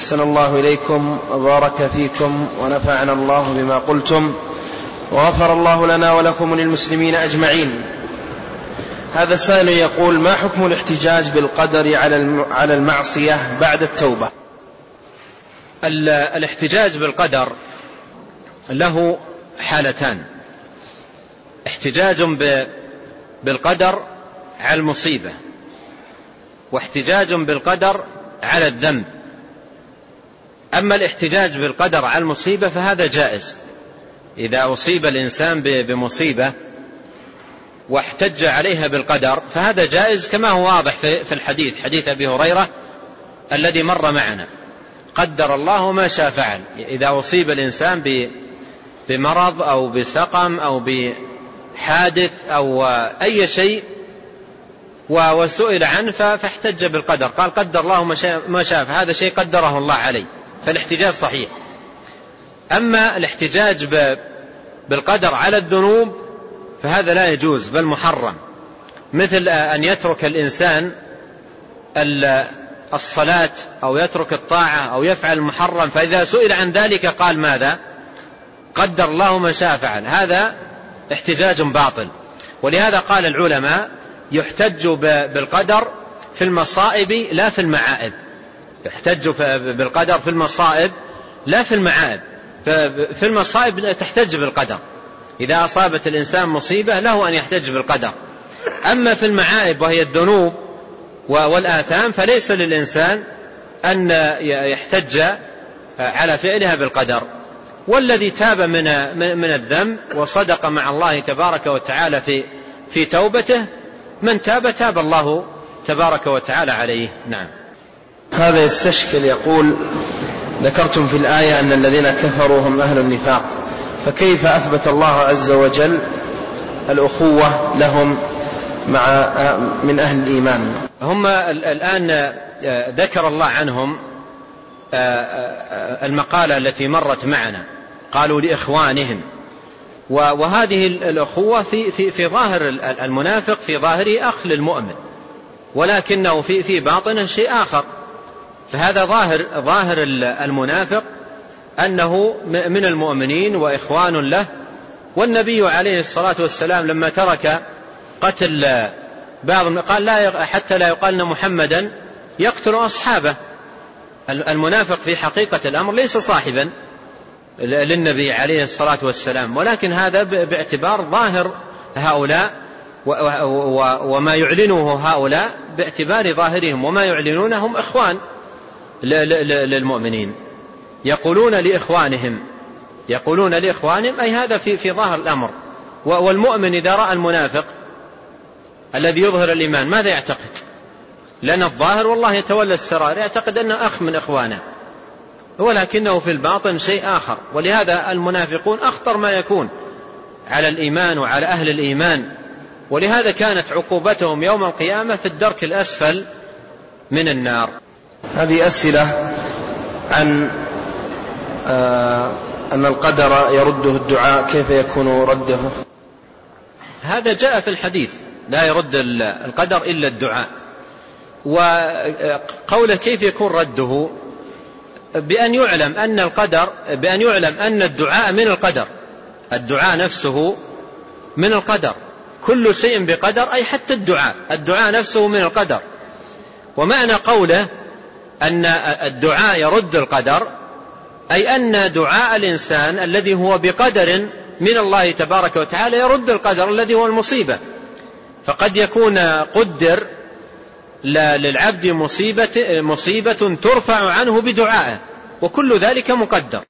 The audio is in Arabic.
أحسن الله إليكم وبارك فيكم ونفعنا الله بما قلتم وغفر الله لنا ولكم وللمسلمين أجمعين. هذا سائل يقول ما حكم الاحتجاج بالقدر على على المعصية بعد التوبة؟ الاحتجاج بالقدر له حالتان. احتجاج بالقدر على المصيبة واحتجاج بالقدر على الذنب. أما الاحتجاج بالقدر على المصيبة فهذا جائز. إذا أصيب الإنسان بمصيبة واحتج عليها بالقدر فهذا جائز كما هو واضح في الحديث حديث أبي هريرة الذي مر معنا. قدر الله ما شاء فعل. إذا أصيب الإنسان بمرض أو بسقم أو بحادث أو أي شيء وسئل عنه فاحتج بالقدر. قال قدر الله ما شاء فهذا شيء قدره الله عليه. فالاحتجاج صحيح. أما الاحتجاج بالقدر على الذنوب فهذا لا يجوز بل محرم. مثل أن يترك الإنسان الصلاة أو يترك الطاعة أو يفعل المحرم فإذا سئل عن ذلك قال ماذا؟ قدر الله ما شاء فعل. هذا احتجاج باطل. ولهذا قال العلماء يحتج بالقدر في المصائب لا في المعائب. يحتج بالقدر في المصائب لا في المعائب في المصائب تحتج بالقدر. إذا أصابت الإنسان مصيبة له أن يحتج بالقدر. أما في المعائب وهي الذنوب والآثام فليس للإنسان أن يحتج على فعلها بالقدر. والذي تاب من من الذنب وصدق مع الله تبارك وتعالى في في توبته من تاب تاب الله تبارك وتعالى عليه. نعم. هذا يستشكل يقول ذكرتم في الآية أن الذين كفروا هم أهل النفاق فكيف أثبت الله عز وجل الأخوة لهم مع من أهل الإيمان؟ هم الآن ذكر الله عنهم المقالة التي مرت معنا قالوا لإخوانهم. وهذه الأخوة في, في, في ظاهر المنافق في ظاهره أخ للمؤمن ولكنه في, في باطنه شيء آخر. فهذا ظاهر ظاهر المنافق أنه من المؤمنين وإخوان له والنبي عليه الصلاة والسلام لما ترك قتل بعض قال لا حتى لا يقال أن محمدا يقتل أصحابه. المنافق في حقيقة الأمر ليس صاحبا للنبي عليه الصلاة والسلام ولكن هذا باعتبار ظاهر هؤلاء وما يعلنه هؤلاء باعتبار ظاهرهم وما يعلنونهم إخوان. للمؤمنين. يقولون لإخوانهم يقولون لإخوانهم أي هذا في, في ظاهر الأمر. والمؤمن إذا رأى المنافق الذي يظهر الإيمان ماذا يعتقد؟ لأن الظاهر والله يتولى السرائر يعتقد أنه أخ من إخوانه. ولكنه في الباطن شيء آخر. ولهذا المنافقون أخطر ما يكون على الإيمان وعلى أهل الإيمان. ولهذا كانت عقوبتهم يوم القيامة في الدرك الأسفل من النار. هذه أسئلة عن آه أن القدر يرده الدعاء كيف يكون رده؟ هذا جاء في الحديث لا يرد القدر إلا الدعاء. وقوله كيف يكون رده؟ بأن يعلم أن القدر بأن يعلم أن الدعاء من القدر. الدعاء نفسه من القدر. كل شيء بقدر أي حتى الدعاء. الدعاء نفسه من القدر. ومعنى قوله أن الدعاء يرد القدر أي أن دعاء الإنسان الذي هو بقدر من الله تبارك وتعالى يرد القدر الذي هو المصيبة. فقد يكون قدر للعبد مصيبة, مصيبة ترفع عنه بدعائه وكل ذلك مقدر.